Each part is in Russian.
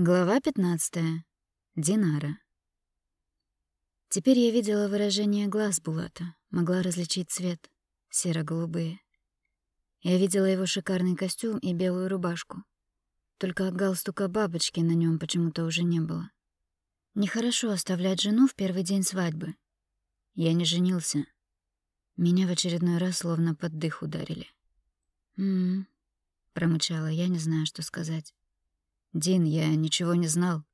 Глава 15. Динара. Теперь я видела выражение глаз Булата, могла различить цвет — серо-голубые. Я видела его шикарный костюм и белую рубашку. Только галстука бабочки на нем почему-то уже не было. Нехорошо оставлять жену в первый день свадьбы. Я не женился. Меня в очередной раз словно под дых ударили. «М-м-м», промычала я, не знаю, что сказать. «Дин, я ничего не знал.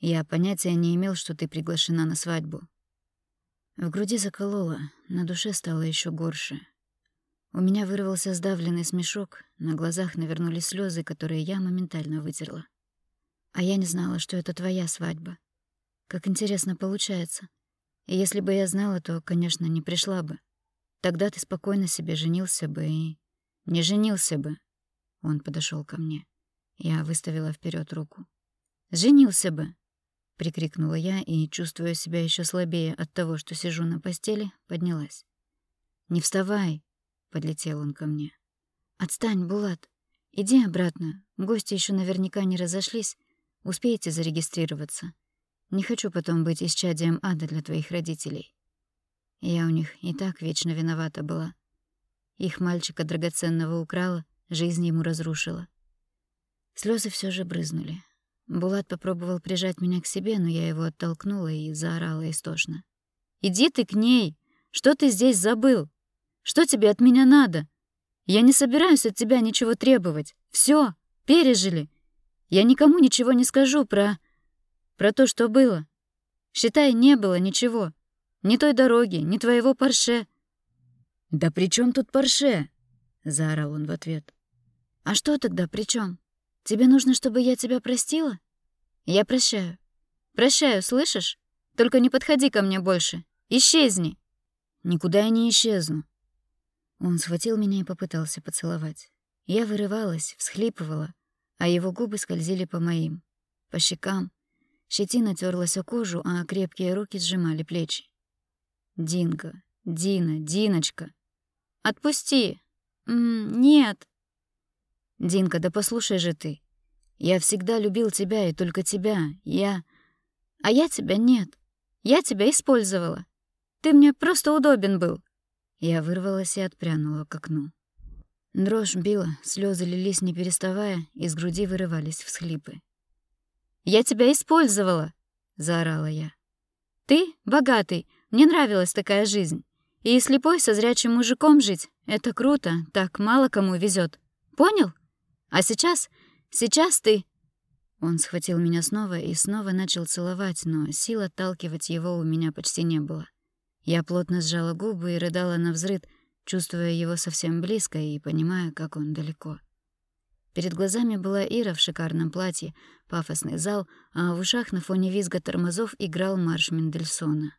Я понятия не имел, что ты приглашена на свадьбу». В груди закололо, на душе стало еще горше. У меня вырвался сдавленный смешок, на глазах навернулись слезы, которые я моментально вытерла. А я не знала, что это твоя свадьба. Как интересно получается. И если бы я знала, то, конечно, не пришла бы. Тогда ты спокойно себе женился бы и... Не женился бы. Он подошел ко мне. Я выставила вперед руку. «Женился бы!» — прикрикнула я и, чувствуя себя еще слабее от того, что сижу на постели, поднялась. «Не вставай!» — подлетел он ко мне. «Отстань, Булат! Иди обратно. Гости еще наверняка не разошлись. Успеете зарегистрироваться. Не хочу потом быть исчадием ада для твоих родителей. Я у них и так вечно виновата была. Их мальчика драгоценного украла, жизнь ему разрушила. Слезы все же брызнули. Булат попробовал прижать меня к себе, но я его оттолкнула и заорала истошно. «Иди ты к ней! Что ты здесь забыл? Что тебе от меня надо? Я не собираюсь от тебя ничего требовать. Все, пережили. Я никому ничего не скажу про... про то, что было. Считай, не было ничего. Ни той дороги, ни твоего парше». «Да при чем тут парше?» — заорал он в ответ. «А что тогда при чем? Тебе нужно, чтобы я тебя простила? Я прощаю. Прощаю, слышишь? Только не подходи ко мне больше. Исчезни. Никуда я не исчезну. Он схватил меня и попытался поцеловать. Я вырывалась, всхлипывала, а его губы скользили по моим, по щекам. Щетина терлась о кожу, а крепкие руки сжимали плечи. Динго, Дина, Диночка. Отпусти. М -м, нет. Динка, да послушай же ты. Я всегда любил тебя и только тебя. Я... А я тебя нет. Я тебя использовала. Ты мне просто удобен был. Я вырвалась и отпрянула к окну. Дрожь била, слезы лились не переставая, из груди вырывались всхлипы. «Я тебя использовала!» — заорала я. «Ты богатый, мне нравилась такая жизнь. И слепой со зрячим мужиком жить — это круто, так мало кому везет. Понял?» А сейчас... сейчас ты...» Он схватил меня снова и снова начал целовать, но сил отталкивать его у меня почти не было. Я плотно сжала губы и рыдала на взрыд, чувствуя его совсем близко и понимая, как он далеко. Перед глазами была Ира в шикарном платье, пафосный зал, а в ушах на фоне визга тормозов играл марш Мендельсона.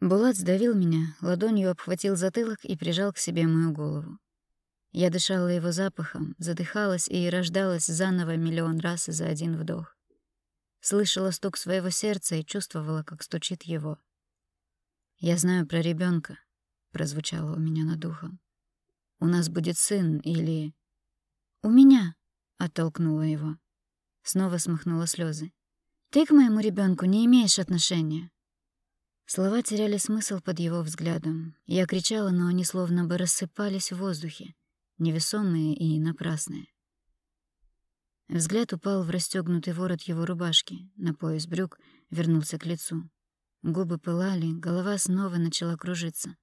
Булат сдавил меня, ладонью обхватил затылок и прижал к себе мою голову. Я дышала его запахом, задыхалась и рождалась заново миллион раз за один вдох. Слышала стук своего сердца и чувствовала, как стучит его. «Я знаю про ребенка, прозвучало у меня над духом. «У нас будет сын или...» «У меня!» — оттолкнула его. Снова смахнула слезы. «Ты к моему ребенку не имеешь отношения!» Слова теряли смысл под его взглядом. Я кричала, но они словно бы рассыпались в воздухе невесомые и напрасные. Взгляд упал в расстегнутый ворот его рубашки, на пояс брюк вернулся к лицу. Губы пылали, голова снова начала кружиться.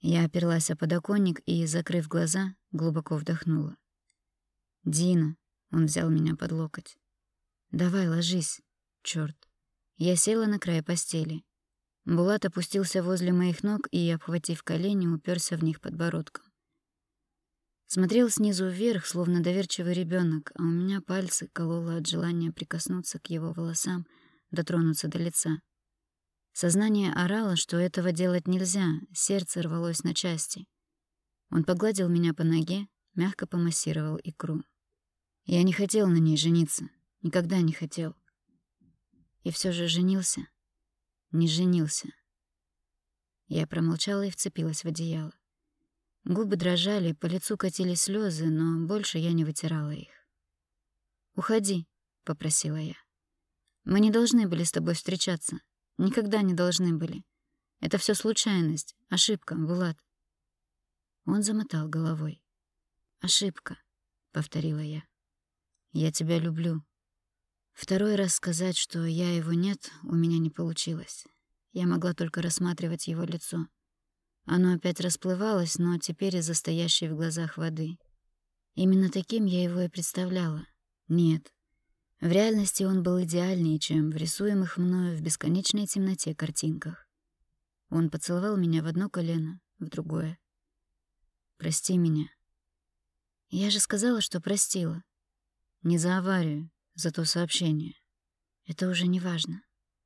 Я оперлась о подоконник и, закрыв глаза, глубоко вдохнула. «Дина!» — он взял меня под локоть. «Давай, ложись, чёрт!» Я села на край постели. Булат опустился возле моих ног и, обхватив колени, уперся в них подбородком. Смотрел снизу вверх, словно доверчивый ребенок, а у меня пальцы кололо от желания прикоснуться к его волосам, дотронуться до лица. Сознание орало, что этого делать нельзя, сердце рвалось на части. Он погладил меня по ноге, мягко помассировал икру. Я не хотел на ней жениться, никогда не хотел. И все же женился. Не женился. Я промолчала и вцепилась в одеяло. Губы дрожали, по лицу катились слезы, но больше я не вытирала их. «Уходи», — попросила я. Мы не должны были с тобой встречаться. Никогда не должны были. Это все случайность, ошибка, Булат. Он замотал головой. Ошибка, повторила я. Я тебя люблю. Второй раз сказать, что я его нет, у меня не получилось. Я могла только рассматривать его лицо. Оно опять расплывалось, но теперь из-за стоящей в глазах воды. Именно таким я его и представляла. Нет. В реальности он был идеальнее, чем в рисуемых мною в бесконечной темноте картинках. Он поцеловал меня в одно колено, в другое. «Прости меня». Я же сказала, что простила. Не за аварию, за то сообщение. Это уже не важно.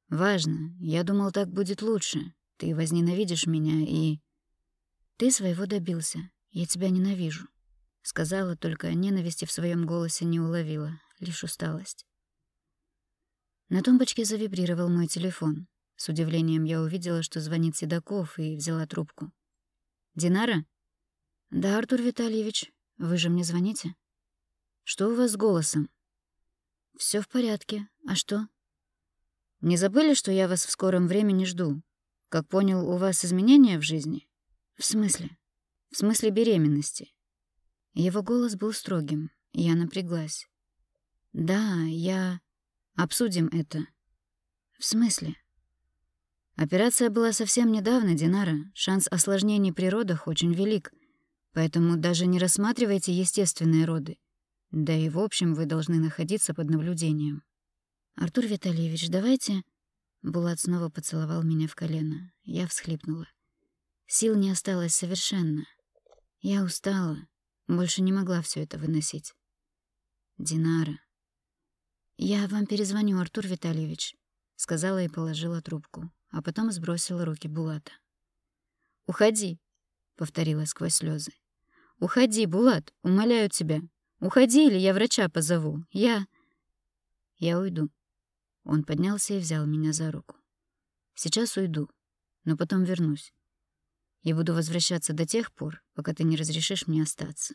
Важно. Я думал, так будет лучше. Ты возненавидишь меня и... Ты своего добился. Я тебя ненавижу. Сказала, только ненависти в своем голосе не уловила, лишь усталость. На тумбочке завибрировал мой телефон. С удивлением я увидела, что звонит Седоков, и взяла трубку. «Динара?» «Да, Артур Витальевич. Вы же мне звоните?» «Что у вас с голосом?» Все в порядке. А что?» «Не забыли, что я вас в скором времени жду? Как понял, у вас изменения в жизни?» «В смысле?» «В смысле беременности». Его голос был строгим, я напряглась. «Да, я...» «Обсудим это». «В смысле?» Операция была совсем недавно, Динара. Шанс осложнений при родах очень велик. Поэтому даже не рассматривайте естественные роды. Да и в общем вы должны находиться под наблюдением. Артур Витальевич, давайте... Булат снова поцеловал меня в колено. Я всхлипнула. Сил не осталось совершенно. Я устала. Больше не могла все это выносить. Динара. «Я вам перезвоню, Артур Витальевич», — сказала и положила трубку, а потом сбросила руки Булата. «Уходи», — повторила сквозь слезы. «Уходи, Булат, умоляю тебя. Уходи, или я врача позову. Я...» «Я уйду». Он поднялся и взял меня за руку. «Сейчас уйду, но потом вернусь. Я буду возвращаться до тех пор, пока ты не разрешишь мне остаться.